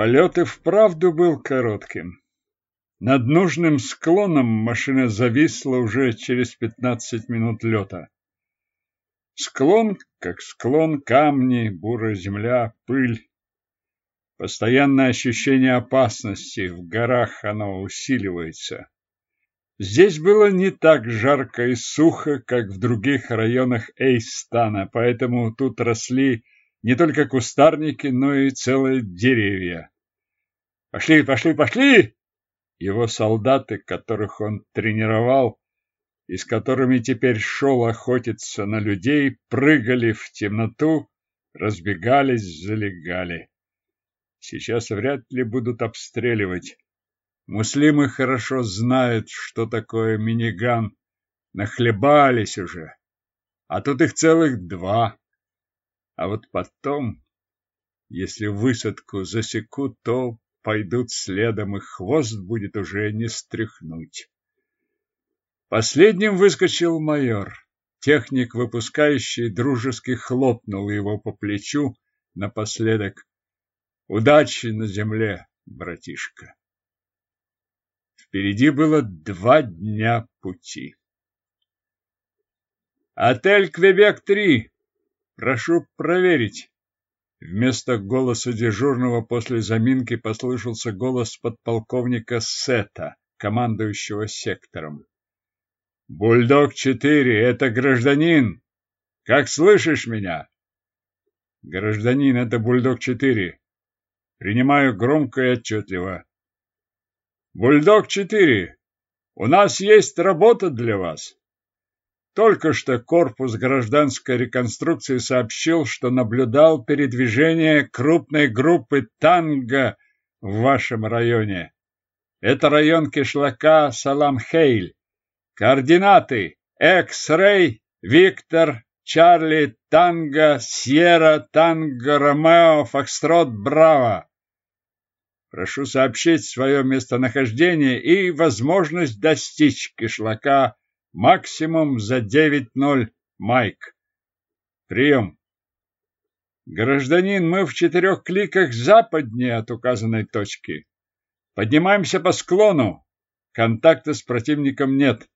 Полет и вправду был коротким. Над нужным склоном машина зависла уже через пятнадцать минут лета. Склон, как склон, камни, бурая земля, пыль. Постоянное ощущение опасности, в горах оно усиливается. Здесь было не так жарко и сухо, как в других районах Эйстана, поэтому тут росли не только кустарники, но и целые деревья. «Пошли, пошли, пошли!» Его солдаты, которых он тренировал, и с которыми теперь шел охотиться на людей, прыгали в темноту, разбегались, залегали. Сейчас вряд ли будут обстреливать. Муслимы хорошо знают, что такое миниган. Нахлебались уже. А тут их целых два. А вот потом, если высадку засекут, то пойдут следом, и хвост будет уже не стряхнуть. Последним выскочил майор. Техник, выпускающий, дружески хлопнул его по плечу напоследок. Удачи на земле, братишка. Впереди было два дня пути. Отель Квебек-3. Прошу проверить. Вместо голоса дежурного после заминки послышался голос подполковника Сета, командующего сектором. «Бульдог-4, это гражданин! Как слышишь меня?» «Гражданин, это Бульдог-4. Принимаю громко и отчетливо. Бульдог-4, у нас есть работа для вас. Только что корпус гражданской реконструкции сообщил, что наблюдал передвижение крупной группы танго в вашем районе. Это район кишлака Салам-Хейль. Координаты X-Ray, Виктор, Чарли, Танго, Сьерра, Танго, Ромео, Фокстрот, Браво. Прошу сообщить свое местонахождение и возможность достичь кишлака максимум за 9-0, Майк. Прием. Гражданин, мы в четырех кликах западнее от указанной точки. Поднимаемся по склону. Контакта с противником нет.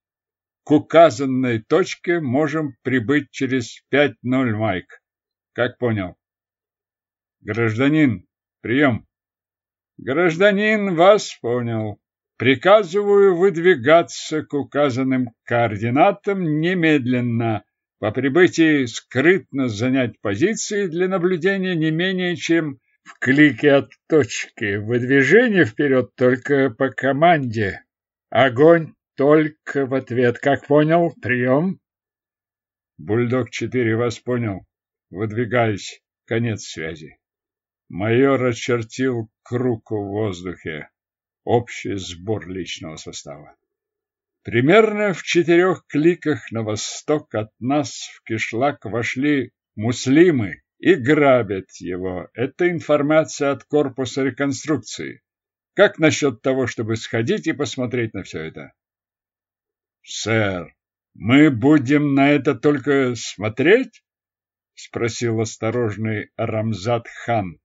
К указанной точке можем прибыть через 5-0, Майк. Как понял? Гражданин, прием. Гражданин вас понял. Приказываю выдвигаться к указанным координатам немедленно. По прибытии скрытно занять позиции для наблюдения не менее чем в клике от точки. Выдвижение вперед только по команде. Огонь только в ответ. Как понял? Прием. Бульдог-4 вас понял. Выдвигаюсь. Конец связи. Майор очертил круг в воздухе. Общий сбор личного состава. Примерно в четырех кликах на восток от нас в кишлак вошли муслимы и грабят его. Это информация от корпуса реконструкции. Как насчет того, чтобы сходить и посмотреть на все это? Сэр, мы будем на это только смотреть? Спросил осторожный Рамзат хан.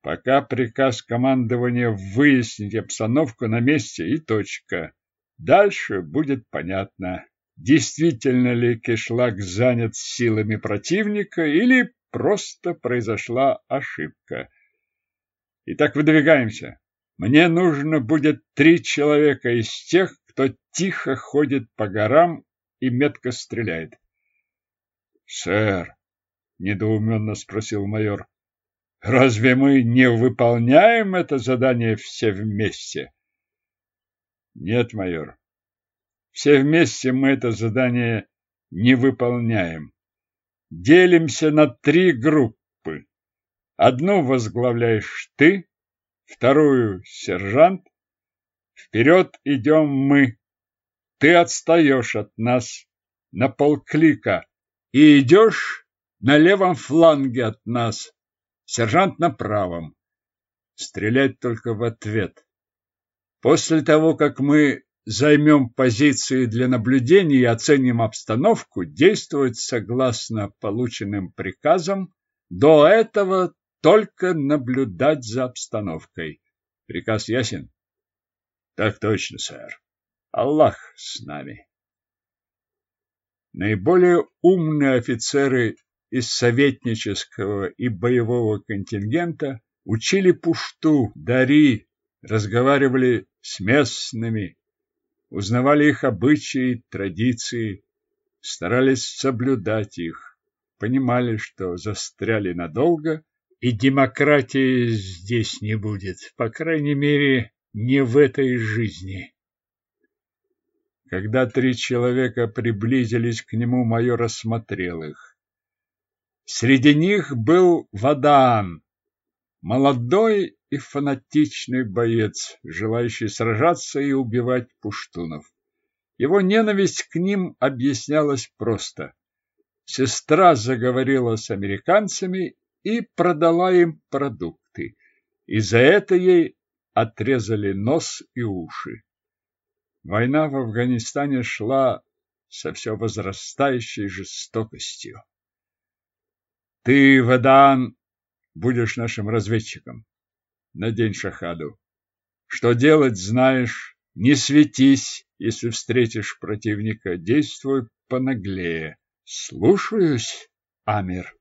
Пока приказ командования выяснить обстановку на месте и точка. Дальше будет понятно, действительно ли кишлак занят силами противника или просто произошла ошибка. Итак, выдвигаемся. Мне нужно будет три человека из тех, кто тихо ходит по горам и метко стреляет. — Сэр, — недоуменно спросил майор, Разве мы не выполняем это задание все вместе? Нет, майор. Все вместе мы это задание не выполняем. Делимся на три группы. Одну возглавляешь ты, вторую — сержант. Вперед идем мы. Ты отстаешь от нас на полклика и идешь на левом фланге от нас сержант на правом. Стрелять только в ответ. После того, как мы займем позиции для наблюдения и оценим обстановку, действовать согласно полученным приказам. До этого только наблюдать за обстановкой. Приказ ясен? Так точно, сэр. Аллах с нами. Наиболее умные офицеры из советнического и боевого контингента учили пушту, дари, разговаривали с местными, узнавали их обычаи, традиции, старались соблюдать их, понимали, что застряли надолго, и демократии здесь не будет, по крайней мере, не в этой жизни. Когда три человека приблизились к нему, майор осмотрел их. Среди них был Вадан, молодой и фанатичный боец, желающий сражаться и убивать пуштунов. Его ненависть к ним объяснялась просто. Сестра заговорила с американцами и продала им продукты, и за это ей отрезали нос и уши. Война в Афганистане шла со все возрастающей жестокостью. Ты, Вадан, будешь нашим разведчиком. Надень шахаду. Что делать, знаешь. Не светись, если встретишь противника. Действуй понаглее. Слушаюсь, Амир.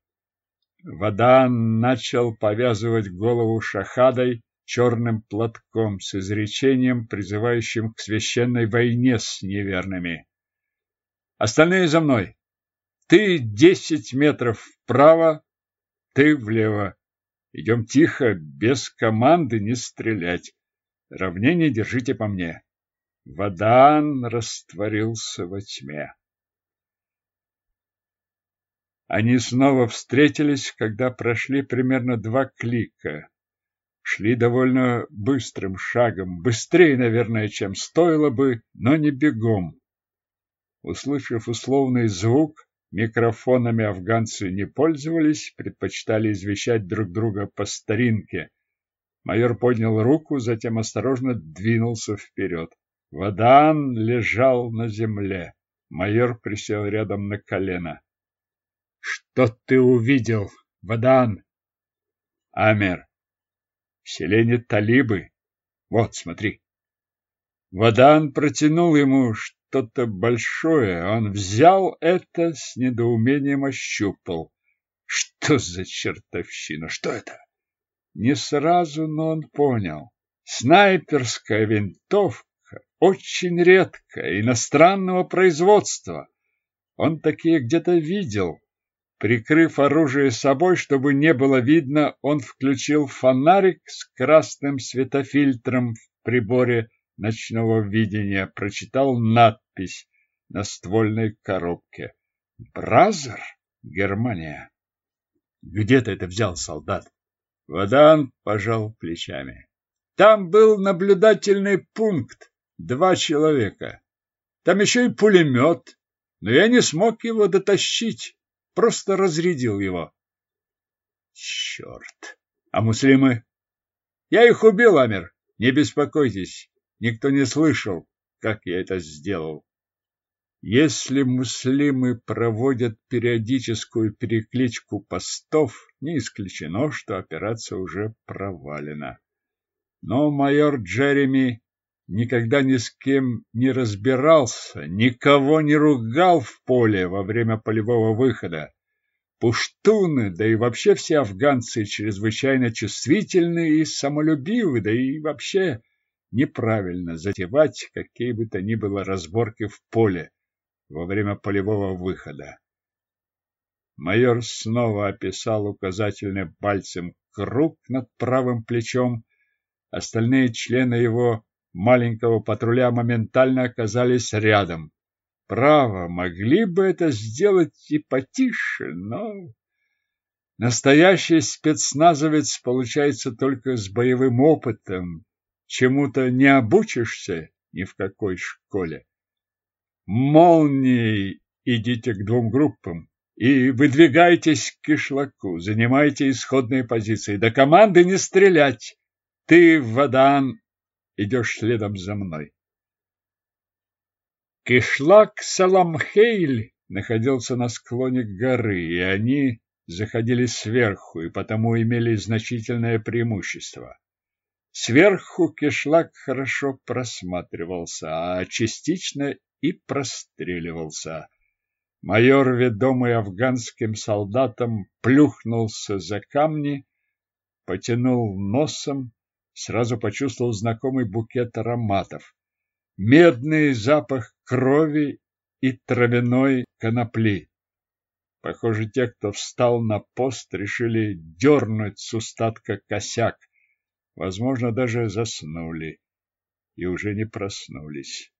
Вадан начал повязывать голову шахадой, черным платком с изречением, призывающим к священной войне с неверными. Остальные за мной. Ты десять метров вправо, ты влево. Идем тихо, без команды не стрелять. Равнение держите по мне. Водан растворился во тьме. Они снова встретились, когда прошли примерно два клика шли довольно быстрым шагом, быстрее, наверное, чем стоило бы, но не бегом. Услышав условный звук, микрофонами афганцы не пользовались, предпочитали извещать друг друга по старинке. Майор поднял руку, затем осторожно двинулся вперед. Вадан лежал на земле. Майор присел рядом на колено. — Что ты увидел, Вадан? — Амер, в селении талибы. Вот, смотри. Вадан протянул ему что-то большое. Он взял это, с недоумением ощупал. Что за чертовщина? Что это? Не сразу, но он понял. Снайперская винтовка очень редкая, иностранного производства. Он такие где-то видел. Прикрыв оружие собой, чтобы не было видно, он включил фонарик с красным светофильтром в приборе ночного видения, прочитал надпись на ствольной коробке. «Бразер? Германия». «Где ты это взял, солдат?» Водан пожал плечами. «Там был наблюдательный пункт, два человека. Там еще и пулемет, но я не смог его дотащить» просто разрядил его. Черт! А муслимы? Я их убил, Амир. Не беспокойтесь. Никто не слышал, как я это сделал. Если муслимы проводят периодическую перекличку постов, не исключено, что операция уже провалена. Но майор Джереми никогда ни с кем не разбирался, никого не ругал в поле во время полевого выхода. Пуштуны, да и вообще все афганцы чрезвычайно чувствительны и самолюбивы, да и вообще неправильно затевать какие бы то ни было разборки в поле во время полевого выхода. Майор снова описал указательным пальцем круг над правым плечом. Остальные члены его маленького патруля моментально оказались рядом. Право, могли бы это сделать и потише, но... Настоящий спецназовец получается только с боевым опытом. Чему-то не обучишься ни в какой школе. Молнией идите к двум группам и выдвигайтесь к кишлаку, занимайте исходные позиции. До команды не стрелять. Ты, Вадан, идешь следом за мной. Кишлак Саламхейль находился на склоне горы, и они заходили сверху и потому имели значительное преимущество. Сверху кишлак хорошо просматривался, а частично и простреливался. Майор, ведомый афганским солдатом, плюхнулся за камни, потянул носом, сразу почувствовал знакомый букет ароматов. Медный запах крови и травяной конопли. Похоже, те, кто встал на пост, решили дернуть с устатка косяк. Возможно, даже заснули и уже не проснулись.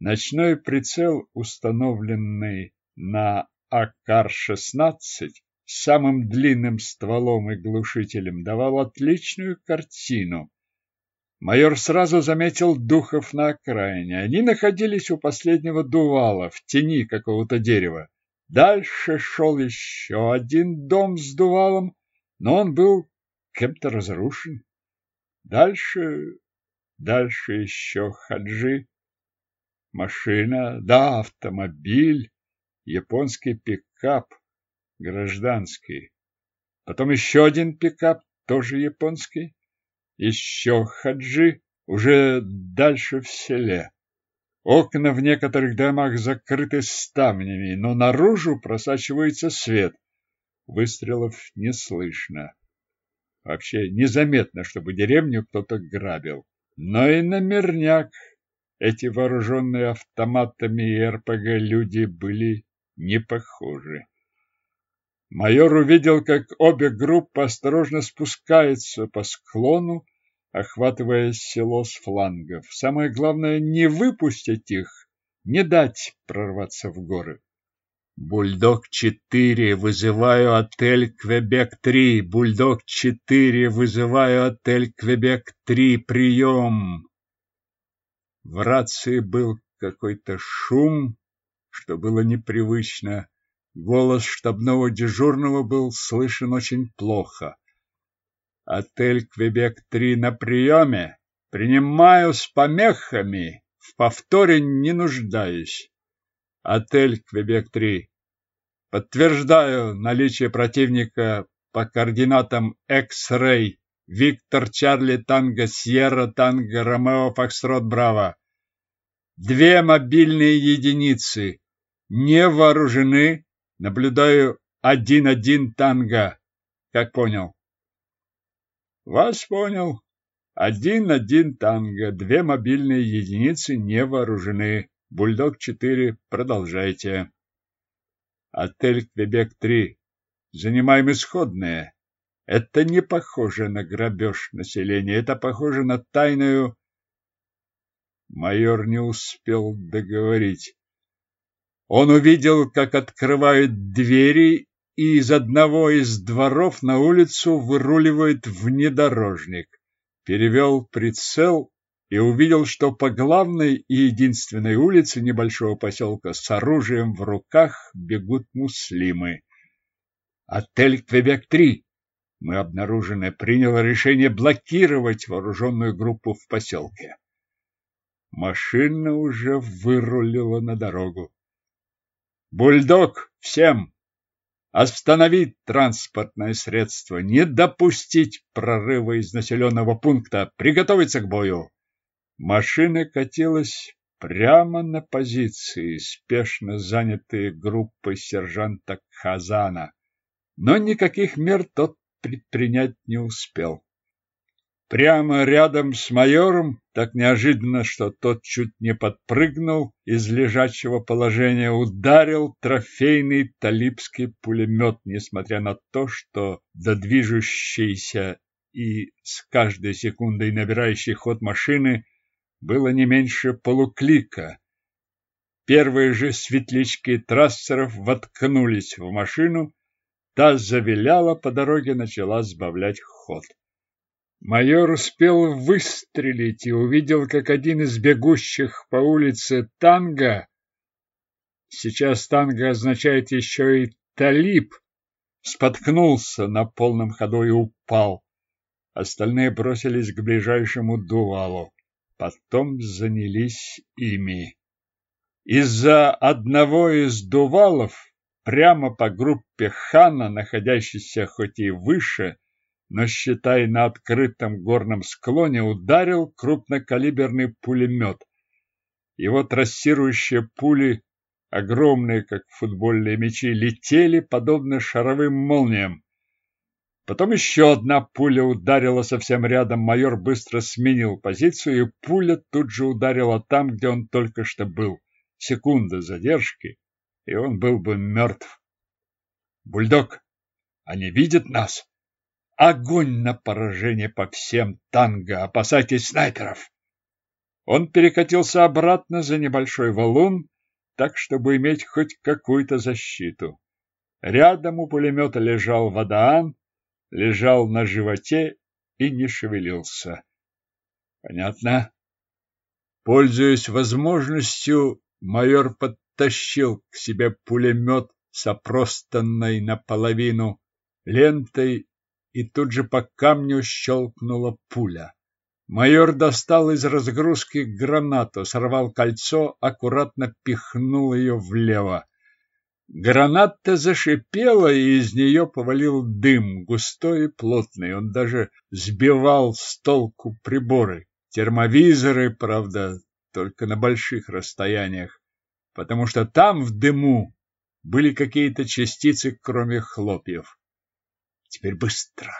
Ночной прицел, установленный на АКАР-16 с самым длинным стволом и глушителем, давал отличную картину. Майор сразу заметил духов на окраине. Они находились у последнего дувала в тени какого-то дерева. Дальше шел еще один дом с дувалом, но он был кем-то разрушен. Дальше, дальше еще хаджи. Машина, да, автомобиль, японский пикап, гражданский. Потом еще один пикап, тоже японский. Еще хаджи, уже дальше в селе. Окна в некоторых домах закрыты ставнями, но наружу просачивается свет. Выстрелов не слышно. Вообще незаметно, чтобы деревню кто-то грабил. Но и на мирняк эти вооруженные автоматами и РПГ люди были не похожи. Майор увидел, как обе группы осторожно спускаются по склону, охватывая село с флангов. Самое главное не выпустить их, не дать прорваться в горы. Бульдог-4, вызываю отель Квебек-3. Бульдог-4, вызываю отель Квебек-3. Прием. В рации был какой-то шум, что было непривычно. Голос штабного дежурного был слышен очень плохо. Отель Квебек-3 на приеме. Принимаю с помехами. В повторе не нуждаюсь. Отель Квебек-3. Подтверждаю наличие противника по координатам X-Ray. Виктор Чарли Танго Сьерра Танго Ромео Фокстрот Браво. Две мобильные единицы. Не вооружены. Наблюдаю один-один Танго. Как понял? Вас понял. Один-один Танго. Две мобильные единицы не вооружены. Бульдог-4, продолжайте. Отель Квебек-3. Занимаем исходное. Это не похоже на грабеж населения, это похоже на тайную... Майор не успел договорить. Он увидел, как открывают двери, и из одного из дворов на улицу выруливает внедорожник. Перевел прицел и увидел, что по главной и единственной улице небольшого поселка с оружием в руках бегут муслимы. Отель Квебек-3. Мы обнаружены приняло решение блокировать вооруженную группу в поселке. Машина уже вырулила на дорогу. Бульдог всем! Остановить транспортное средство, не допустить прорыва из населенного пункта, приготовиться к бою. Машина катилась прямо на позиции, спешно занятые группой сержанта Хазана, но никаких мер тот предпринять не успел. Прямо рядом с майором, так неожиданно, что тот чуть не подпрыгнул из лежачего положения, ударил трофейный талибский пулемет, несмотря на то, что до движущейся и с каждой секундой набирающей ход машины было не меньше полуклика. Первые же светлячки трассеров воткнулись в машину, та завиляла по дороге, начала сбавлять ход. Майор успел выстрелить и увидел, как один из бегущих по улице танго, сейчас танго означает еще и талиб, споткнулся на полном ходу и упал. Остальные бросились к ближайшему дувалу потом занялись ими. Из-за одного из дувалов прямо по группе Хана, находящейся хоть и выше, но, считай, на открытом горном склоне, ударил крупнокалиберный пулемет. Его трассирующие пули, огромные, как футбольные мячи, летели, подобно шаровым молниям. Потом еще одна пуля ударила совсем рядом. Майор быстро сменил позицию, и пуля тут же ударила там, где он только что был. Секунда задержки, и он был бы мертв. «Бульдог, они видят нас!» Огонь на поражение по всем танго! Опасайтесь снайперов! Он перекатился обратно за небольшой валун, так, чтобы иметь хоть какую-то защиту. Рядом у пулемета лежал Вадаан, лежал на животе и не шевелился. Понятно? Пользуясь возможностью, майор подтащил к себе пулемет с опростанной наполовину лентой и тут же по камню щелкнула пуля. Майор достал из разгрузки гранату, сорвал кольцо, аккуратно пихнул ее влево. Граната зашипела, и из нее повалил дым, густой и плотный. Он даже сбивал с толку приборы. Термовизоры, правда, только на больших расстояниях, потому что там в дыму были какие-то частицы, кроме хлопьев. Теперь быстро.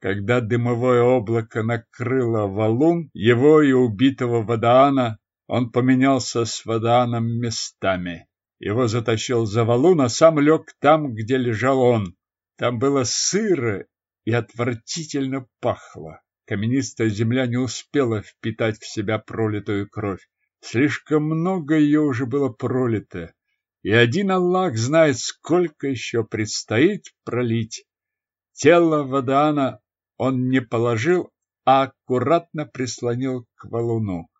Когда дымовое облако накрыло валун, его и убитого Вадаана, он поменялся с Вадааном местами. Его затащил за валун, а сам лег там, где лежал он. Там было сыро и отвратительно пахло. Каменистая земля не успела впитать в себя пролитую кровь. Слишком много ее уже было пролито и один Аллах знает, сколько еще предстоит пролить. Тело Вадаана он не положил, а аккуратно прислонил к валуну.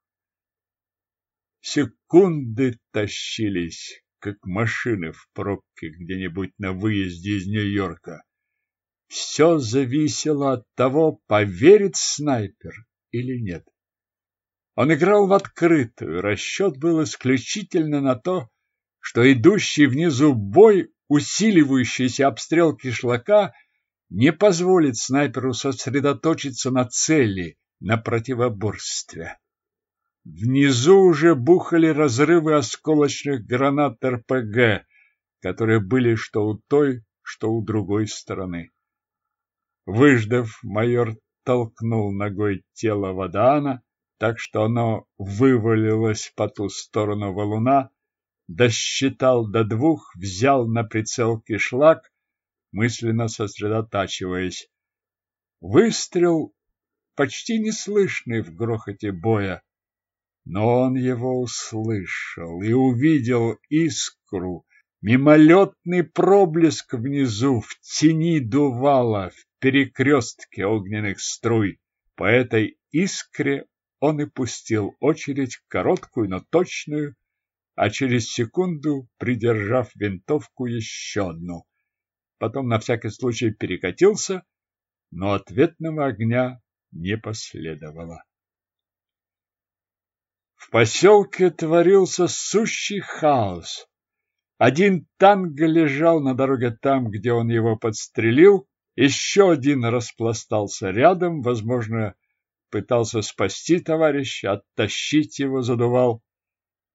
Секунды тащились, как машины в пробке где-нибудь на выезде из Нью-Йорка. Все зависело от того, поверит снайпер или нет. Он играл в открытую, расчет был исключительно на то, что идущий внизу бой, усиливающийся обстрел кишлака, не позволит снайперу сосредоточиться на цели, на противоборстве. Внизу уже бухали разрывы осколочных гранат РПГ, которые были что у той, что у другой стороны. Выждав, майор толкнул ногой тело Вадаана, так что оно вывалилось по ту сторону валуна, досчитал до двух, взял на прицел кишлак, мысленно сосредотачиваясь. Выстрел почти неслышный в грохоте боя, но он его услышал и увидел искру, мимолетный проблеск внизу, в тени дувала, в перекрестке огненных струй. По этой искре он и пустил очередь, короткую, но точную, а через секунду, придержав винтовку, еще одну. Потом на всякий случай перекатился, но ответного огня не последовало. В поселке творился сущий хаос. Один танк лежал на дороге там, где он его подстрелил, еще один распластался рядом, возможно, пытался спасти товарища, оттащить его задувал.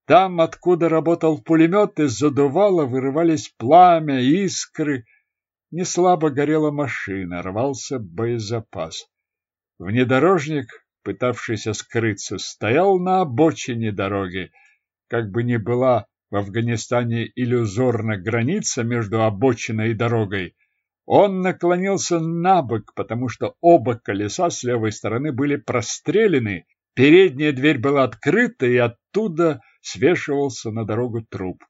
Там, откуда работал пулемет, из задувала вырывались пламя, искры. Неслабо горела машина, рвался боезапас. Внедорожник, пытавшийся скрыться, стоял на обочине дороги. Как бы ни была в Афганистане иллюзорна граница между обочиной и дорогой, он наклонился на бок, потому что оба колеса с левой стороны были прострелены, передняя дверь была открыта, и оттуда свешивался на дорогу труп.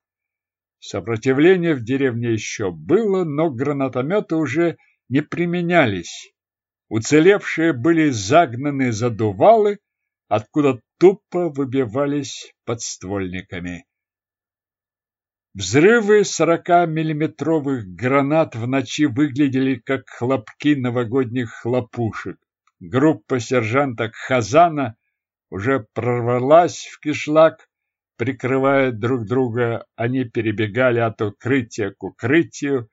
Сопротивление в деревне еще было, но гранатометы уже не применялись. Уцелевшие были загнаны за дувалы, откуда тупо выбивались подствольниками. Взрывы сорокамиллиметровых гранат в ночи выглядели как хлопки новогодних хлопушек. Группа сержанта Хазана уже прорвалась в кишлак, прикрывая друг друга, они перебегали от укрытия к укрытию,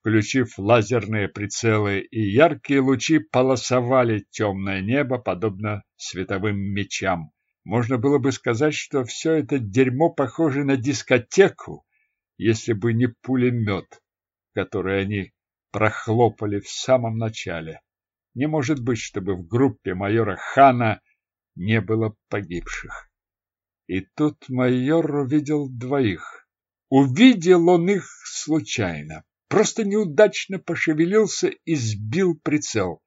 включив лазерные прицелы, и яркие лучи полосовали темное небо, подобно световым мечам. Можно было бы сказать, что все это дерьмо похоже на дискотеку, если бы не пулемет, который они прохлопали в самом начале. Не может быть, чтобы в группе майора Хана не было погибших. И тут майор увидел двоих. Увидел он их случайно, просто неудачно пошевелился и сбил прицел.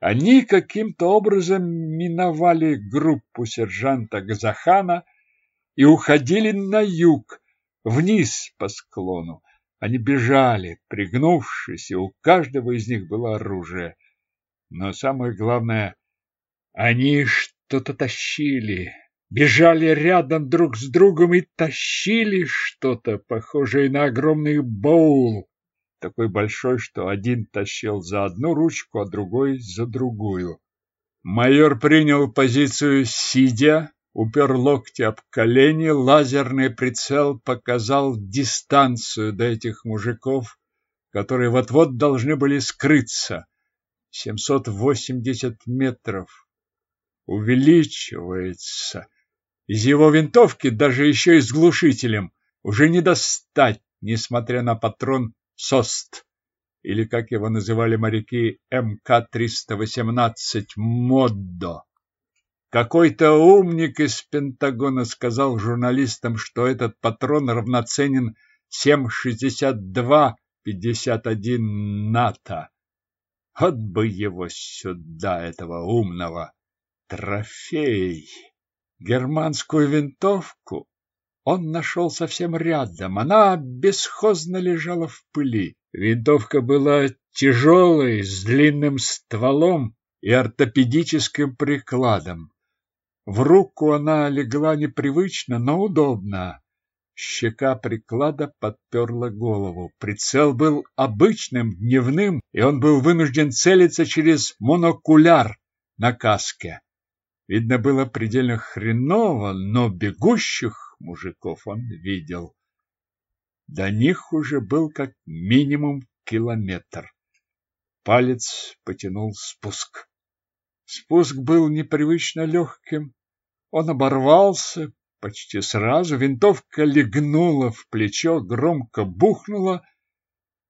Они каким-то образом миновали группу сержанта Газахана и уходили на юг, вниз по склону. Они бежали, пригнувшись, и у каждого из них было оружие. Но самое главное, они что-то тащили, бежали рядом друг с другом и тащили что-то, похожее на огромный баул, такой большой, что один тащил за одну ручку, а другой за другую. Майор принял позицию сидя, упер локти об колени, лазерный прицел показал дистанцию до этих мужиков, которые вот-вот должны были скрыться. 780 метров. Увеличивается. Из его винтовки, даже еще и с глушителем, уже не достать, несмотря на патрон СОСТ, или, как его называли моряки, МК-318 «Моддо». Какой-то умник из Пентагона сказал журналистам, что этот патрон равноценен 7,62-51 НАТО. Вот бы его сюда, этого умного. Трофей. Германскую винтовку он нашел совсем рядом. Она бесхозно лежала в пыли. Винтовка была тяжелой, с длинным стволом и ортопедическим прикладом. В руку она легла непривычно, но удобно. Щека приклада подперла голову. Прицел был обычным, дневным, и он был вынужден целиться через монокуляр на каске. Видно было предельно хреново, но бегущих мужиков он видел. До них уже был как минимум километр. Палец потянул спуск. Спуск был непривычно легким. Он оборвался почти сразу. Винтовка легнула в плечо, громко бухнула.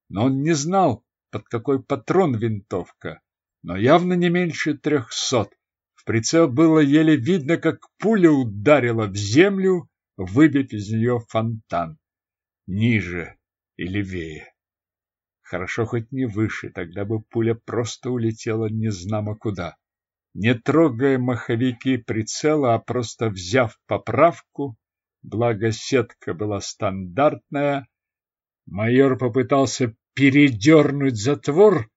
Но он не знал, под какой патрон винтовка, но явно не меньше трехсот. Прицел было еле видно, как пуля ударила в землю, выбив из нее фонтан. Ниже и левее. Хорошо хоть не выше, тогда бы пуля просто улетела незнамо куда не трогая маховики прицела, а просто взяв поправку, благо сетка была стандартная, майор попытался передернуть затвор,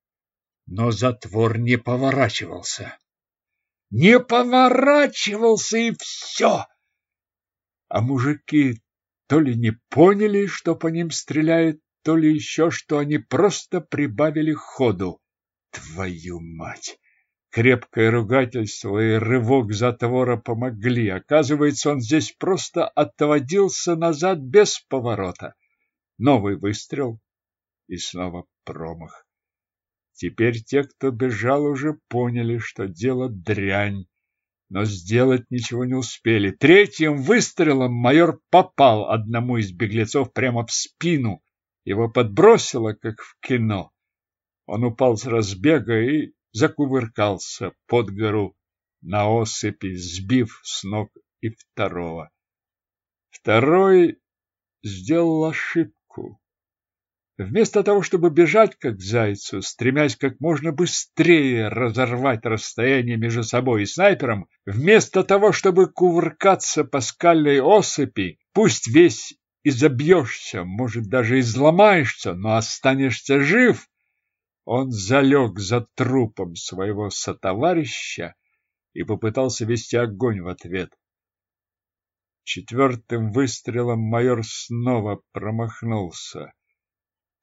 но затвор не поворачивался. Не поворачивался и все! А мужики то ли не поняли, что по ним стреляют, то ли еще, что они просто прибавили ходу. Твою мать! Крепкое ругательство и рывок затвора помогли. Оказывается, он здесь просто отводился назад без поворота. Новый выстрел и снова промах. Теперь те, кто бежал, уже поняли, что дело дрянь, но сделать ничего не успели. Третьим выстрелом майор попал одному из беглецов прямо в спину. Его подбросило, как в кино. Он упал с разбега и закувыркался под гору на осыпи, сбив с ног и второго. Второй сделал ошибку. Вместо того, чтобы бежать как зайцу, стремясь как можно быстрее разорвать расстояние между собой и снайпером, вместо того, чтобы кувыркаться по скальной осыпи, пусть весь и забьешься, может, даже изломаешься, но останешься жив, он залег за трупом своего сотоварища и попытался вести огонь в ответ. Четвертым выстрелом майор снова промахнулся.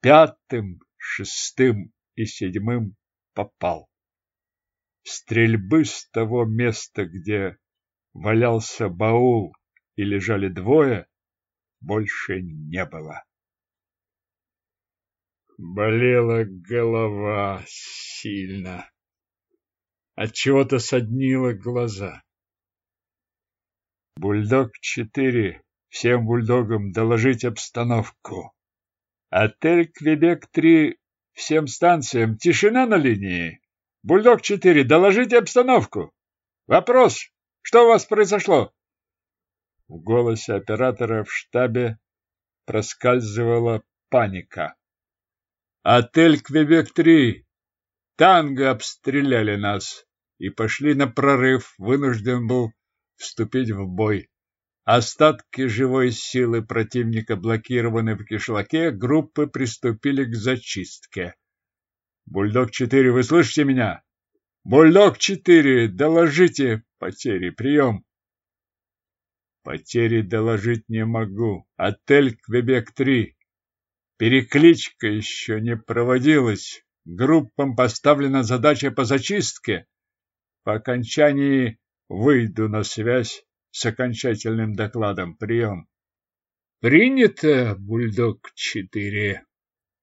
Пятым, шестым и седьмым попал. Стрельбы с того места, где валялся баул и лежали двое, больше не было. Болела голова сильно. От чего-то соднило глаза. Бульдог-4. Всем бульдогам доложить обстановку. Отель Квебек-3. Всем станциям. Тишина на линии. Бульдог-4. Доложите обстановку. Вопрос. Что у вас произошло? В голосе оператора в штабе проскальзывала паника. Отель Квебек-3. Танго обстреляли нас и пошли на прорыв. Вынужден был вступить в бой. Остатки живой силы противника блокированы в кишлаке, группы приступили к зачистке. Бульдог-4, вы слышите меня? Бульдог-4, доложите потери, прием. Потери доложить не могу. Отель Квебек-3. Перекличка еще не проводилась. Группам поставлена задача по зачистке. По окончании выйду на связь с окончательным докладом. Прием. Принято, Бульдог-4.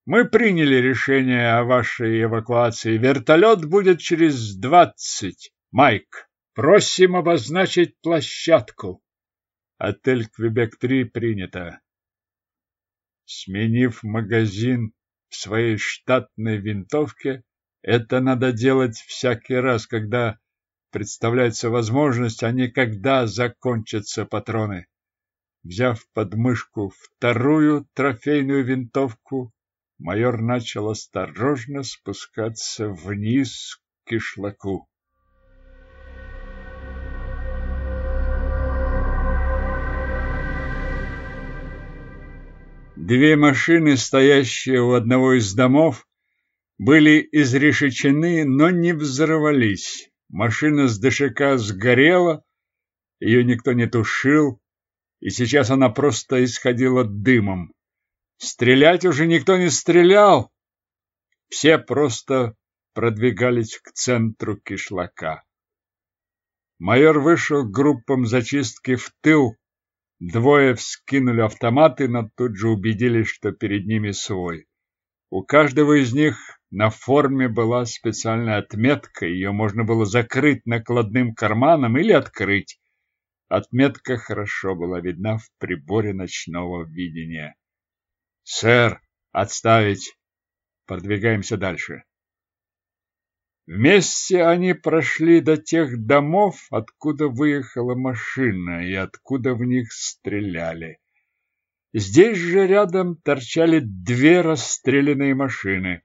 Мы приняли решение о вашей эвакуации. Вертолет будет через двадцать. Майк, просим обозначить площадку. Отель Квебек-3 принято. Сменив магазин в своей штатной винтовке, это надо делать всякий раз, когда представляется возможность, а не когда закончатся патроны. Взяв под мышку вторую трофейную винтовку, майор начал осторожно спускаться вниз к кишлаку. Две машины, стоящие у одного из домов, были изрешечены, но не взорвались. Машина с ДШК сгорела, ее никто не тушил, и сейчас она просто исходила дымом. Стрелять уже никто не стрелял, все просто продвигались к центру кишлака. Майор вышел к группам зачистки в тыл, Двое вскинули автоматы, но тут же убедились, что перед ними свой. У каждого из них на форме была специальная отметка, ее можно было закрыть накладным карманом или открыть. Отметка хорошо была видна в приборе ночного видения. «Сэр, отставить! Продвигаемся дальше!» Вместе они прошли до тех домов, откуда выехала машина и откуда в них стреляли. Здесь же рядом торчали две расстрелянные машины.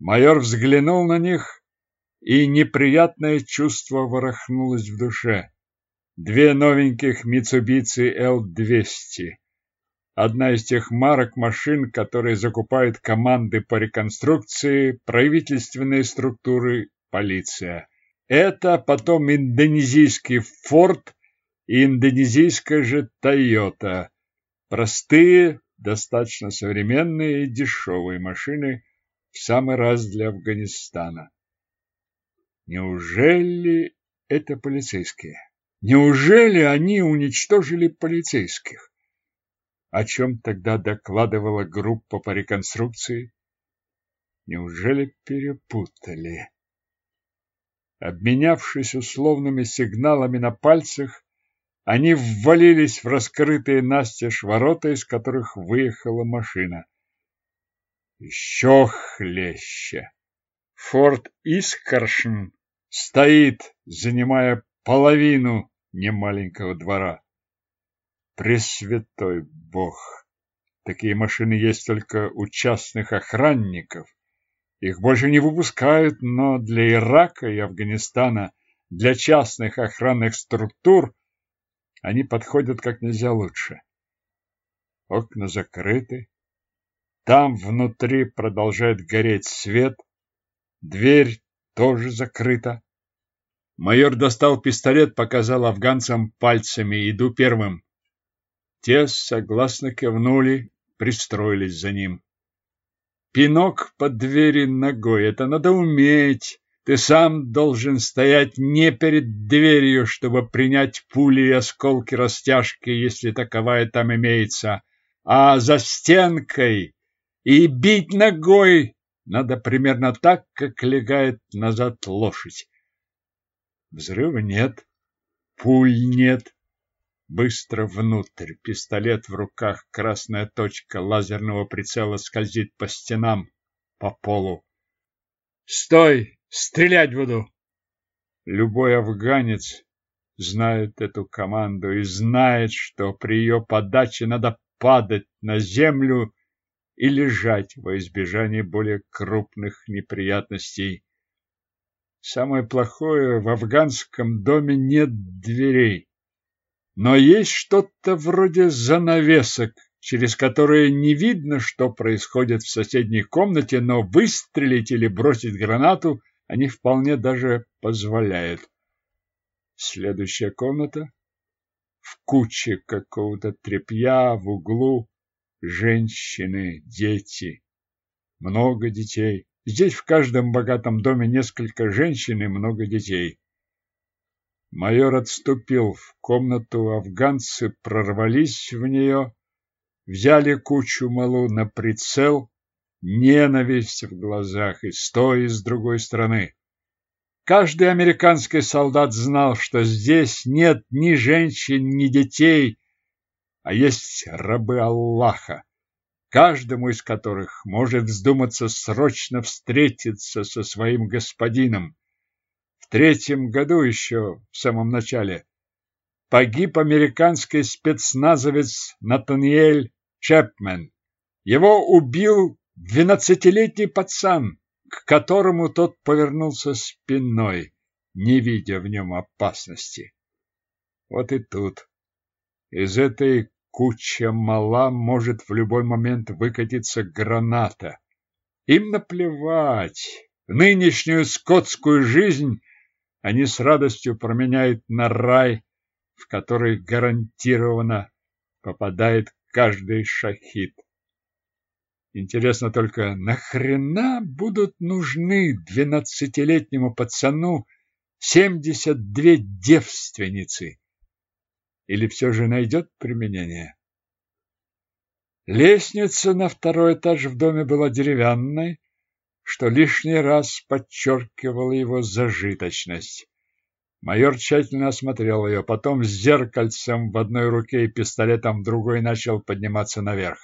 Майор взглянул на них, и неприятное чувство ворохнулось в душе. Две новеньких Mitsubishi L200. Одна из тех марок машин, которые закупают команды по реконструкции, правительственные структуры, полиция. Это потом индонезийский Форд и индонезийская же Тойота. Простые, достаточно современные и дешевые машины в самый раз для Афганистана. Неужели это полицейские? Неужели они уничтожили полицейских? О чем тогда докладывала группа по реконструкции? Неужели перепутали? Обменявшись условными сигналами на пальцах, они ввалились в раскрытые настежь ворота, из которых выехала машина. Еще хлеще. Форт Искаршн стоит, занимая половину немаленького двора. Пресвятой Бог! Такие машины есть только у частных охранников. Их больше не выпускают, но для Ирака и Афганистана, для частных охранных структур они подходят как нельзя лучше. Окна закрыты. Там внутри продолжает гореть свет. Дверь тоже закрыта. Майор достал пистолет, показал афганцам пальцами «Иду первым». Те согласно кивнули, пристроились за ним. Пинок под двери ногой — это надо уметь. Ты сам должен стоять не перед дверью, чтобы принять пули и осколки растяжки, если таковая там имеется, а за стенкой и бить ногой надо примерно так, как легает назад лошадь. Взрыва нет, пуль нет. Быстро внутрь, пистолет в руках, красная точка лазерного прицела скользит по стенам, по полу. «Стой! Стрелять буду!» Любой афганец знает эту команду и знает, что при ее подаче надо падать на землю и лежать во избежание более крупных неприятностей. Самое плохое, в афганском доме нет дверей, но есть что-то вроде занавесок, через которые не видно, что происходит в соседней комнате, но выстрелить или бросить гранату они вполне даже позволяют. Следующая комната в куче какого-то тряпья в углу женщины, дети, много детей. Здесь в каждом богатом доме несколько женщин и много детей. Майор отступил в комнату, афганцы прорвались в нее, взяли кучу малу на прицел, ненависть в глазах и стоя с другой стороны. Каждый американский солдат знал, что здесь нет ни женщин, ни детей, а есть рабы Аллаха, каждому из которых может вздуматься срочно встретиться со своим господином. В третьем году еще, в самом начале, погиб американский спецназовец Натаниэль Чепмен. Его убил двенадцатилетний пацан, к которому тот повернулся спиной, не видя в нем опасности. Вот и тут из этой Куча мала может в любой момент выкатиться граната. Им наплевать. Нынешнюю скотскую жизнь они с радостью променяют на рай, в который гарантированно попадает каждый шахид. Интересно только, нахрена будут нужны двенадцатилетнему пацану семьдесят две девственницы? Или все же найдет применение? Лестница на второй этаж в доме была деревянной, что лишний раз подчеркивало его зажиточность. Майор тщательно осмотрел ее, потом с зеркальцем в одной руке и пистолетом в другой начал подниматься наверх.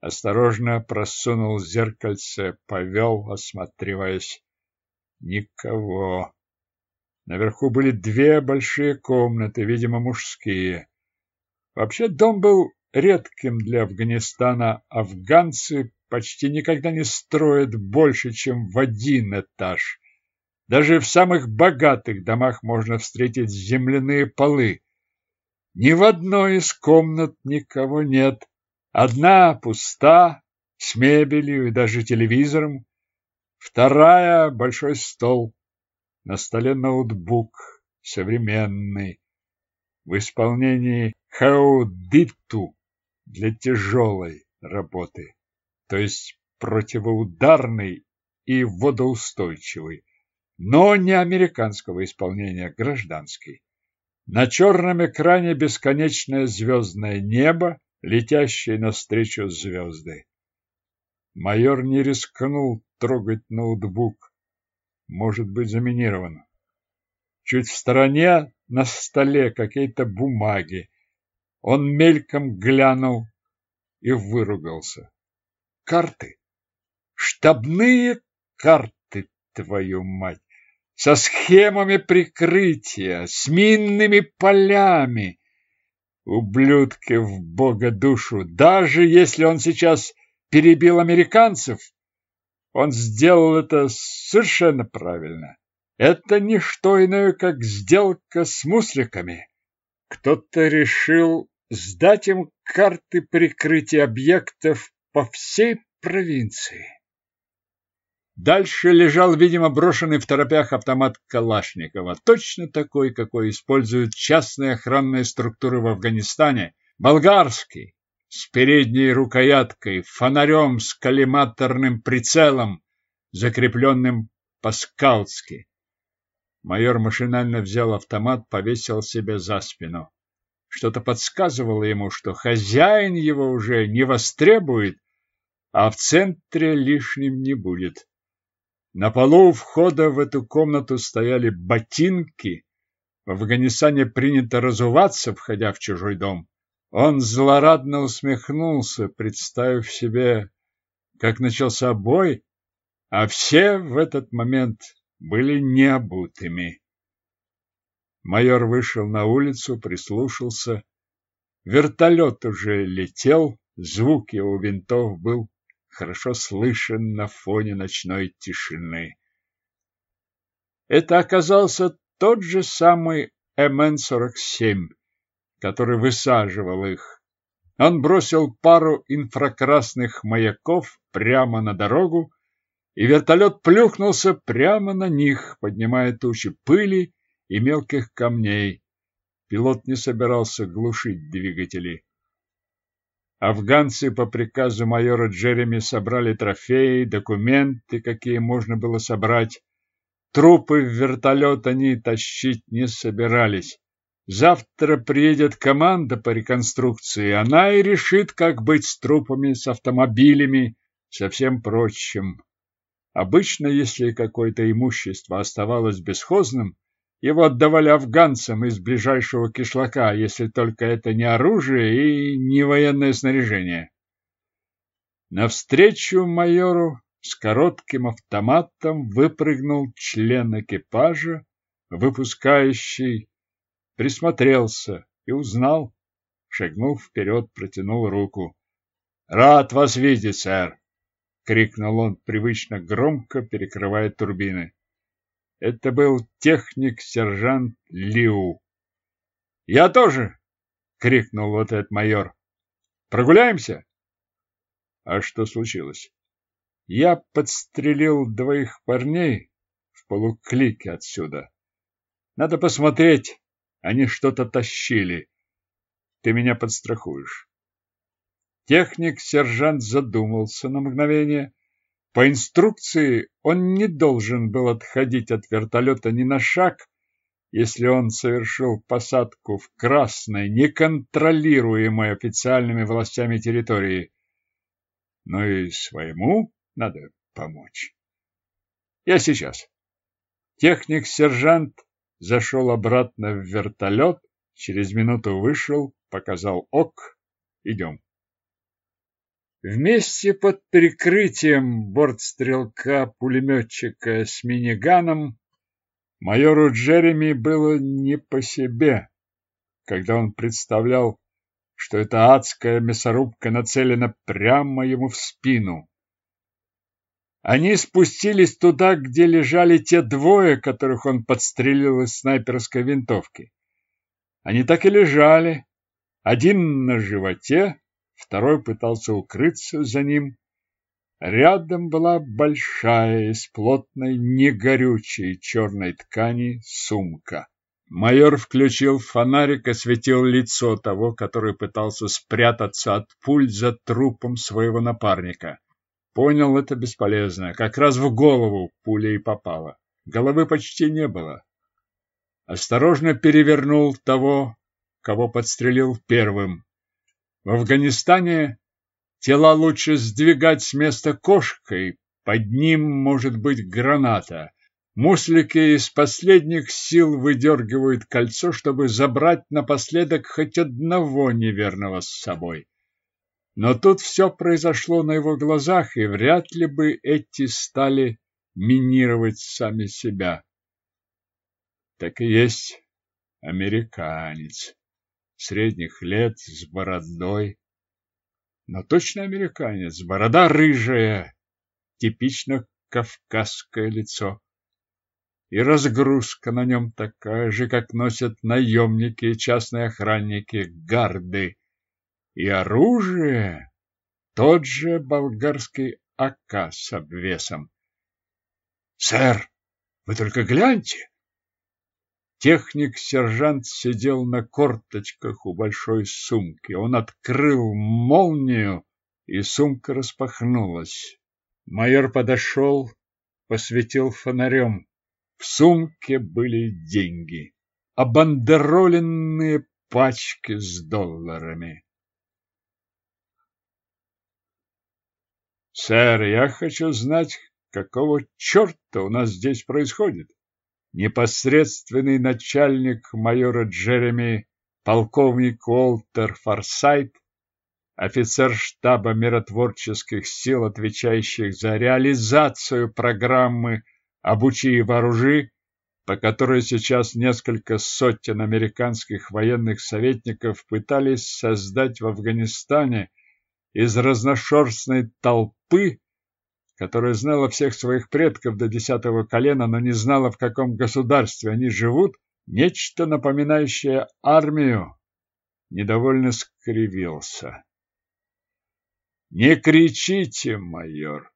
Осторожно просунул зеркальце, повел, осматриваясь. Никого. Наверху были две большие комнаты, видимо, мужские. Вообще дом был редким для Афганистана. Афганцы почти никогда не строят больше, чем в один этаж. Даже в самых богатых домах можно встретить земляные полы. Ни в одной из комнат никого нет. Одна пуста, с мебелью и даже телевизором. Вторая — большой стол. На столе ноутбук современный в исполнении хаудиту для тяжелой работы, то есть противоударный и водоустойчивый, но не американского исполнения, гражданский. На черном экране бесконечное звездное небо, летящее навстречу звезды. Майор не рискнул трогать ноутбук, может быть заминирован. Чуть в стороне на столе какие-то бумаги. Он мельком глянул и выругался. Карты. Штабные карты, твою мать. Со схемами прикрытия, с минными полями. Ублюдки в бога душу. Даже если он сейчас перебил американцев, он сделал это совершенно правильно. Это не что иное, как сделка с мусликами. Кто-то решил сдать им карты прикрытия объектов по всей провинции. Дальше лежал, видимо, брошенный в торопях автомат Калашникова, точно такой, какой используют частные охранные структуры в Афганистане, болгарский, с передней рукояткой, фонарем с коллиматорным прицелом, закрепленным по-скаутски. Майор машинально взял автомат, повесил себе за спину. Что-то подсказывало ему, что хозяин его уже не востребует, а в центре лишним не будет. На полу входа в эту комнату стояли ботинки. В Афганистане принято разуваться, входя в чужой дом. Он злорадно усмехнулся, представив себе, как начался бой, а все в этот момент были необутыми. Майор вышел на улицу, прислушался. Вертолет уже летел, звук его винтов был хорошо слышен на фоне ночной тишины. Это оказался тот же самый МН-47, который высаживал их. Он бросил пару инфракрасных маяков прямо на дорогу, и вертолет плюхнулся прямо на них, поднимая тучи пыли и мелких камней. Пилот не собирался глушить двигатели. Афганцы по приказу майора Джереми собрали трофеи, документы, какие можно было собрать. Трупы в вертолет они тащить не собирались. Завтра приедет команда по реконструкции. Она и решит, как быть с трупами, с автомобилями, со всем прочим. Обычно, если какое-то имущество оставалось бесхозным, его отдавали афганцам из ближайшего кишлака, если только это не оружие и не военное снаряжение. Навстречу майору с коротким автоматом выпрыгнул член экипажа, выпускающий, присмотрелся и узнал, шагнув вперед, протянул руку. — Рад вас видеть, сэр! — крикнул он привычно громко, перекрывая турбины. Это был техник-сержант Лиу. «Я тоже!» — крикнул вот этот майор. «Прогуляемся?» «А что случилось?» «Я подстрелил двоих парней в полуклике отсюда. Надо посмотреть, они что-то тащили. Ты меня подстрахуешь». Техник-сержант задумался на мгновение, по инструкции он не должен был отходить от вертолета ни на шаг, если он совершил посадку в красной, неконтролируемой официальными властями территории. Но и своему надо помочь. Я сейчас. Техник-сержант зашел обратно в вертолет, через минуту вышел, показал ок. Идем. Вместе под прикрытием бортстрелка-пулеметчика с миниганом майору Джереми было не по себе, когда он представлял, что эта адская мясорубка нацелена прямо ему в спину. Они спустились туда, где лежали те двое, которых он подстрелил из снайперской винтовки. Они так и лежали, один на животе, второй пытался укрыться за ним. Рядом была большая из плотной, негорючей черной ткани сумка. Майор включил фонарик, осветил лицо того, который пытался спрятаться от пуль за трупом своего напарника. Понял, это бесполезно. Как раз в голову пуля и попала. Головы почти не было. Осторожно перевернул того, кого подстрелил первым. В Афганистане тела лучше сдвигать с места кошкой, под ним может быть граната. Муслики из последних сил выдергивают кольцо, чтобы забрать напоследок хоть одного неверного с собой. Но тут все произошло на его глазах, и вряд ли бы эти стали минировать сами себя. Так и есть американец средних лет, с бородой. Но точно американец, борода рыжая, типично кавказское лицо. И разгрузка на нем такая же, как носят наемники и частные охранники, гарды. И оружие тот же болгарский АК с обвесом. — Сэр, вы только гляньте! Техник-сержант сидел на корточках у большой сумки. Он открыл молнию, и сумка распахнулась. Майор подошел, посветил фонарем. В сумке были деньги, обандероленные пачки с долларами. Сэр, я хочу знать, какого черта у нас здесь происходит. Непосредственный начальник майора Джереми, полковник Уолтер Форсайт, офицер штаба миротворческих сил, отвечающих за реализацию программы «Обучи и вооружи», по которой сейчас несколько сотен американских военных советников пытались создать в Афганистане из разношерстной толпы, которая знала всех своих предков до десятого колена, но не знала, в каком государстве они живут, нечто напоминающее армию, недовольно скривился. Не кричите, майор.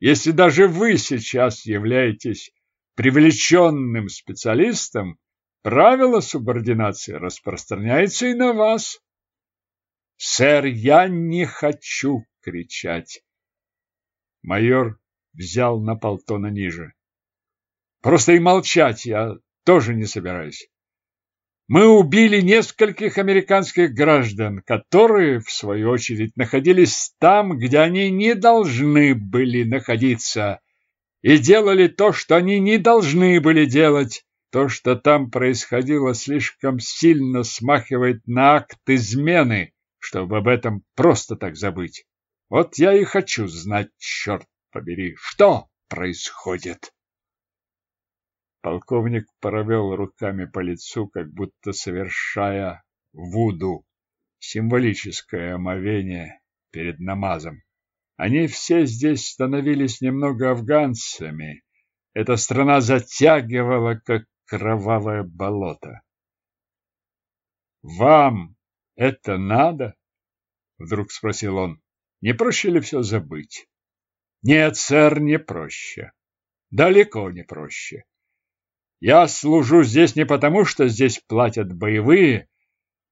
Если даже вы сейчас являетесь привлеченным специалистом, правило субординации распространяется и на вас. Сэр, я не хочу кричать. Майор взял на полтона ниже. Просто и молчать я тоже не собираюсь. Мы убили нескольких американских граждан, которые, в свою очередь, находились там, где они не должны были находиться, и делали то, что они не должны были делать. То, что там происходило, слишком сильно смахивает на акт измены, чтобы об этом просто так забыть. Вот я и хочу знать, черт побери, что происходит. Полковник провел руками по лицу, как будто совершая вуду, символическое омовение перед намазом. Они все здесь становились немного афганцами. Эта страна затягивала, как кровавое болото. «Вам это надо?» — вдруг спросил он. «Не проще ли все забыть?» «Нет, сэр, не проще. Далеко не проще. Я служу здесь не потому, что здесь платят боевые.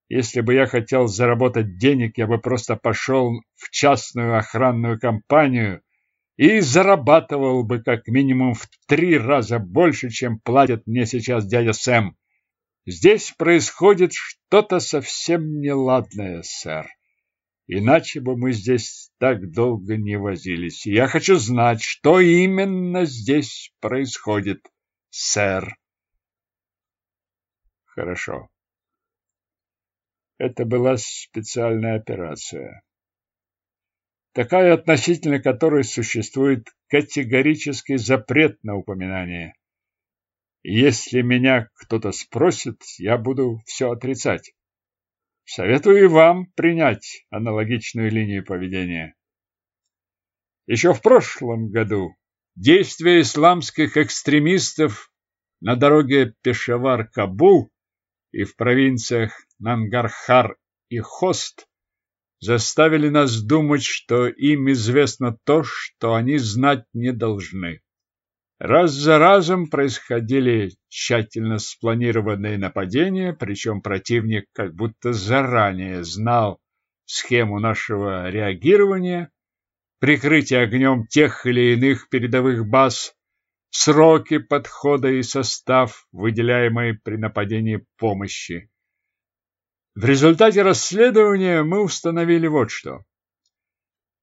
Если бы я хотел заработать денег, я бы просто пошел в частную охранную компанию и зарабатывал бы как минимум в три раза больше, чем платит мне сейчас дядя Сэм. Здесь происходит что-то совсем неладное, сэр. Иначе бы мы здесь так долго не возились. я хочу знать, что именно здесь происходит, сэр. Хорошо. Это была специальная операция. Такая, относительно которой существует категорический запрет на упоминание. Если меня кто-то спросит, я буду все отрицать. Советую и вам принять аналогичную линию поведения. Еще в прошлом году действия исламских экстремистов на дороге Пешавар-Кабул и в провинциях Нангархар и Хост заставили нас думать, что им известно то, что они знать не должны. Раз за разом происходили тщательно спланированные нападения, причем противник как будто заранее знал схему нашего реагирования, прикрытие огнем тех или иных передовых баз, сроки подхода и состав, выделяемой при нападении помощи. В результате расследования мы установили вот что.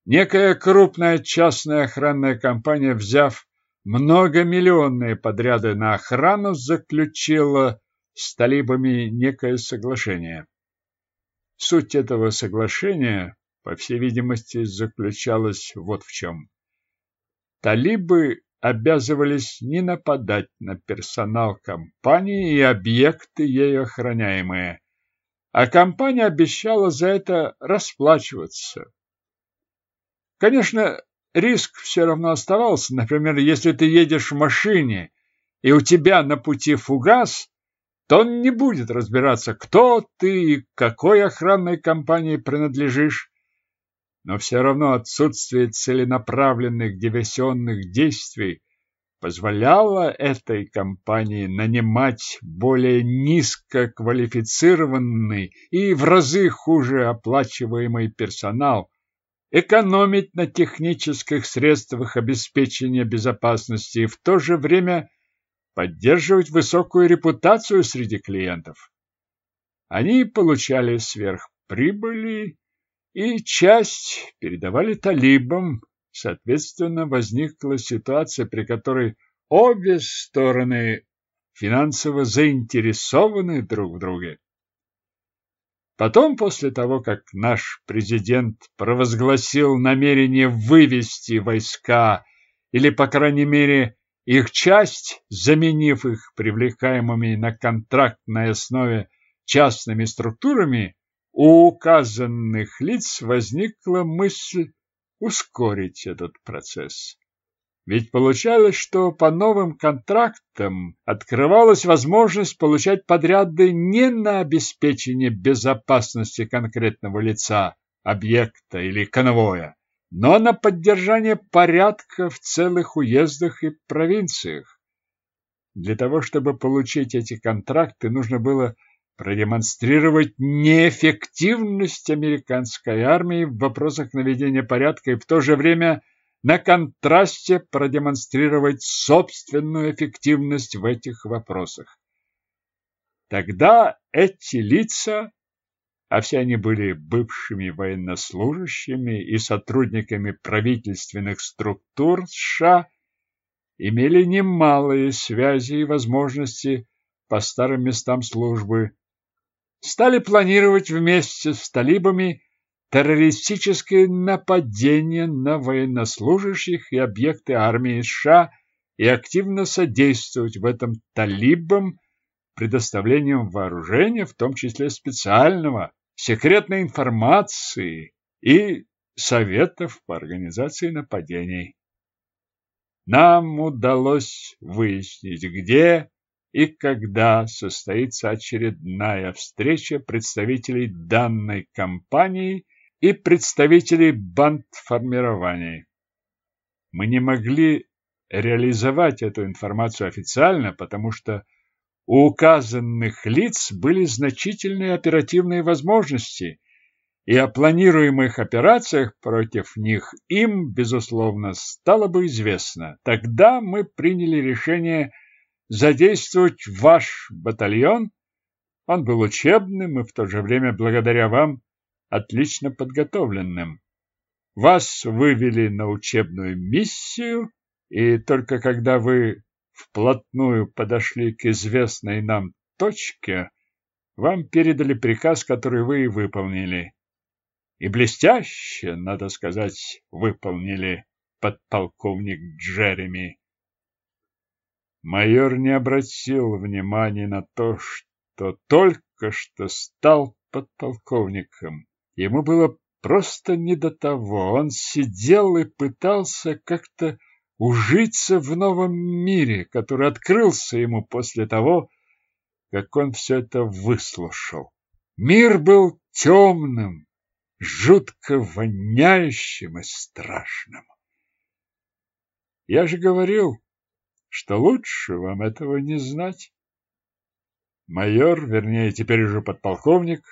Некая крупная частная охранная компания, взяв многомиллионные подряды на охрану, заключила с талибами некое соглашение. Суть этого соглашения, по всей видимости, заключалась вот в чем. Талибы обязывались не нападать на персонал компании и объекты ею охраняемые, а компания обещала за это расплачиваться. Конечно, риск все равно оставался. Например, если ты едешь в машине, и у тебя на пути фугас, то он не будет разбираться, кто ты и какой охранной компании принадлежишь но все равно отсутствие целенаправленных диверсионных действий позволяло этой компании нанимать более низкоквалифицированный и в разы хуже оплачиваемый персонал, экономить на технических средствах обеспечения безопасности и в то же время поддерживать высокую репутацию среди клиентов. Они получали сверхприбыли и часть передавали талибам. Соответственно, возникла ситуация, при которой обе стороны финансово заинтересованы друг в друге. Потом, после того, как наш президент провозгласил намерение вывести войска, или, по крайней мере, их часть, заменив их привлекаемыми на контрактной основе частными структурами, у указанных лиц возникла мысль ускорить этот процесс. Ведь получалось, что по новым контрактам открывалась возможность получать подряды не на обеспечение безопасности конкретного лица, объекта или конвоя, но на поддержание порядка в целых уездах и провинциях. Для того, чтобы получить эти контракты, нужно было продемонстрировать неэффективность американской армии в вопросах наведения порядка и в то же время – на контрасте продемонстрировать собственную эффективность в этих вопросах. Тогда эти лица, а все они были бывшими военнослужащими и сотрудниками правительственных структур США, имели немалые связи и возможности по старым местам службы, стали планировать вместе с талибами террористическое нападение на военнослужащих и объекты армии США и активно содействовать в этом талибам предоставлением вооружения, в том числе специального, секретной информации и советов по организации нападений. Нам удалось выяснить, где и когда состоится очередная встреча представителей данной компании и представителей бандформирований. Мы не могли реализовать эту информацию официально, потому что у указанных лиц были значительные оперативные возможности, и о планируемых операциях против них им, безусловно, стало бы известно. Тогда мы приняли решение задействовать ваш батальон. Он был учебным и в то же время, благодаря вам, отлично подготовленным. Вас вывели на учебную миссию, и только когда вы вплотную подошли к известной нам точке, вам передали приказ, который вы и выполнили. И блестяще, надо сказать, выполнили подполковник Джереми. Майор не обратил внимания на то, что только что стал подполковником. Ему было просто не до того. Он сидел и пытался как-то ужиться в новом мире, который открылся ему после того, как он все это выслушал. Мир был темным, жутко воняющим и страшным. Я же говорил, что лучше вам этого не знать. Майор, вернее, теперь уже подполковник,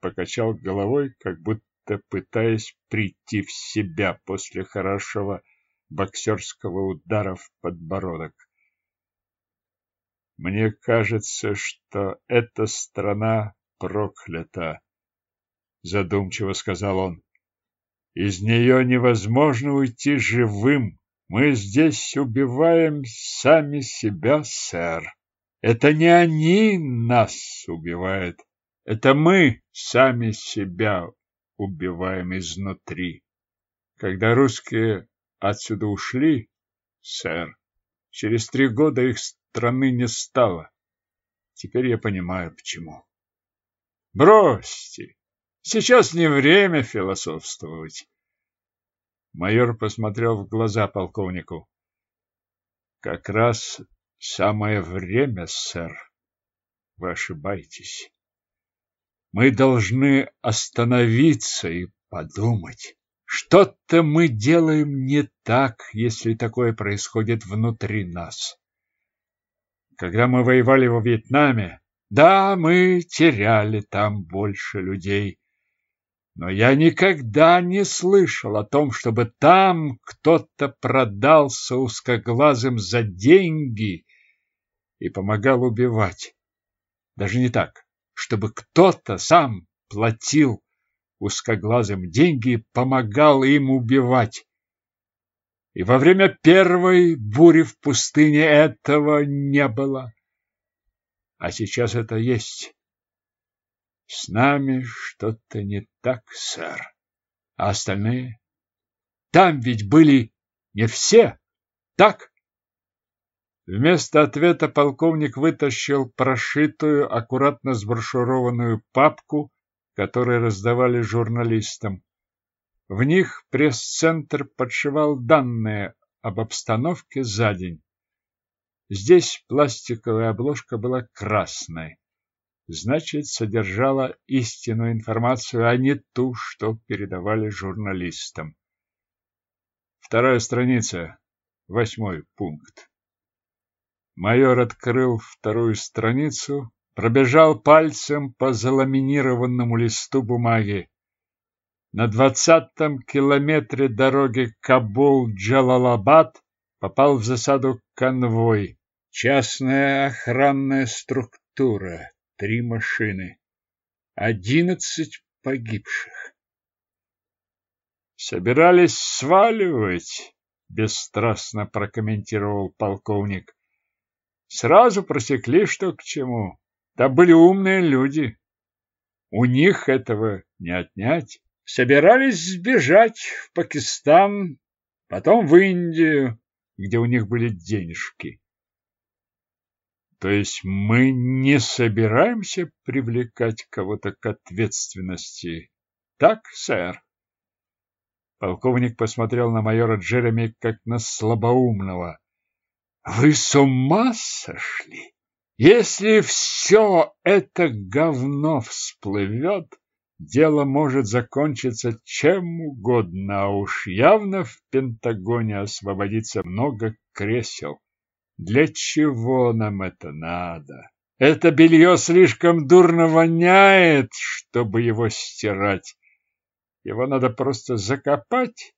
покачал головой, как будто пытаясь прийти в себя после хорошего боксерского удара в подбородок. Мне кажется, что эта страна проклята, задумчиво сказал он. Из нее невозможно уйти живым. Мы здесь убиваем сами себя, сэр. Это не они нас убивают, это мы сами себя убиваем изнутри. Когда русские отсюда ушли, сэр, через три года их страны не стало. Теперь я понимаю, почему. Бросьте, сейчас не время философствовать. Майор посмотрел в глаза полковнику. Как раз самое время, сэр. Вы ошибаетесь. Мы должны остановиться и подумать. Что-то мы делаем не так, если такое происходит внутри нас. Когда мы воевали во Вьетнаме, да, мы теряли там больше людей, но я никогда не слышал о том, чтобы там кто-то продался узкоглазым за деньги и помогал убивать. Даже не так, чтобы кто-то сам платил узкоглазым деньги и помогал им убивать. И во время первой бури в пустыне этого не было. А сейчас это есть. С нами что-то не так, сэр. А остальные? Там ведь были не все, так? Вместо ответа полковник вытащил прошитую, аккуратно сброшурованную папку, которую раздавали журналистам. В них пресс-центр подшивал данные об обстановке за день. Здесь пластиковая обложка была красной. Значит, содержала истинную информацию, а не ту, что передавали журналистам. Вторая страница, восьмой пункт. Майор открыл вторую страницу, пробежал пальцем по заламинированному листу бумаги. На двадцатом километре дороги Кабул-Джалалабад попал в засаду конвой. Частная охранная структура. Три машины. Одиннадцать погибших. Собирались сваливать, бесстрастно прокомментировал полковник. Сразу просекли, что к чему. Да были умные люди. У них этого не отнять собирались сбежать в Пакистан, потом в Индию, где у них были денежки. То есть мы не собираемся привлекать кого-то к ответственности. Так, сэр? Полковник посмотрел на майора Джереми как на слабоумного. Вы с ума сошли? Если все это говно всплывет, дело может закончиться чем угодно, а уж явно в Пентагоне освободится много кресел. Для чего нам это надо? Это белье слишком дурно воняет, чтобы его стирать. Его надо просто закопать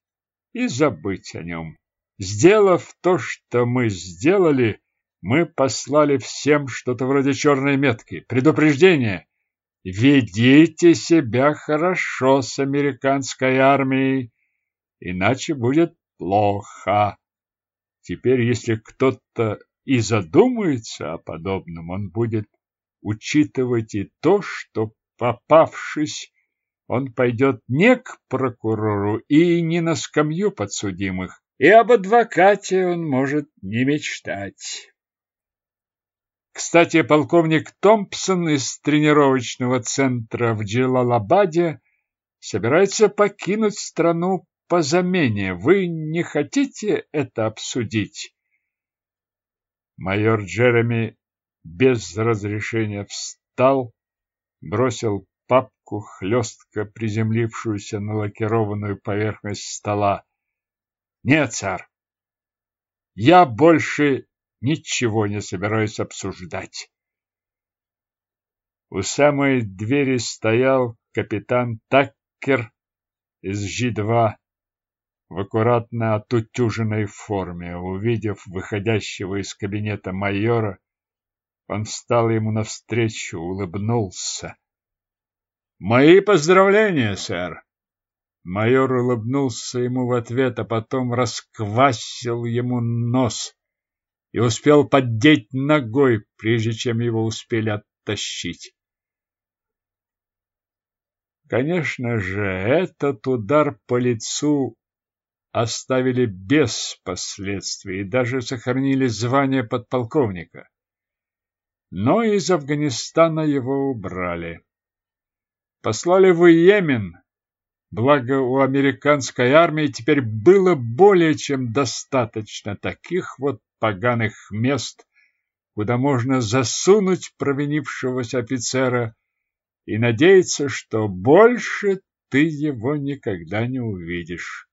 и забыть о нем. Сделав то, что мы сделали, мы послали всем что-то вроде черной метки, предупреждение. Ведите себя хорошо с американской армией, иначе будет плохо. Теперь, если кто-то и задумается о подобном, он будет учитывать и то, что, попавшись, он пойдет не к прокурору и не на скамью подсудимых, и об адвокате он может не мечтать. Кстати, полковник Томпсон из тренировочного центра в Джилалабаде собирается покинуть страну по замене. Вы не хотите это обсудить? Майор Джереми без разрешения встал, бросил папку, хлестко приземлившуюся на лакированную поверхность стола. Нет, сэр, я больше ничего не собираюсь обсуждать. У самой двери стоял капитан Таккер из Жи-2 в аккуратно отутюженной форме. Увидев выходящего из кабинета майора, он встал ему навстречу, улыбнулся. «Мои поздравления, сэр!» Майор улыбнулся ему в ответ, а потом расквасил ему нос и успел поддеть ногой, прежде чем его успели оттащить. Конечно же, этот удар по лицу оставили без последствий и даже сохранили звание подполковника. Но из Афганистана его убрали. Послали в Йемен, благо у американской армии теперь было более чем достаточно таких вот поганых мест, куда можно засунуть провинившегося офицера и надеяться, что больше ты его никогда не увидишь.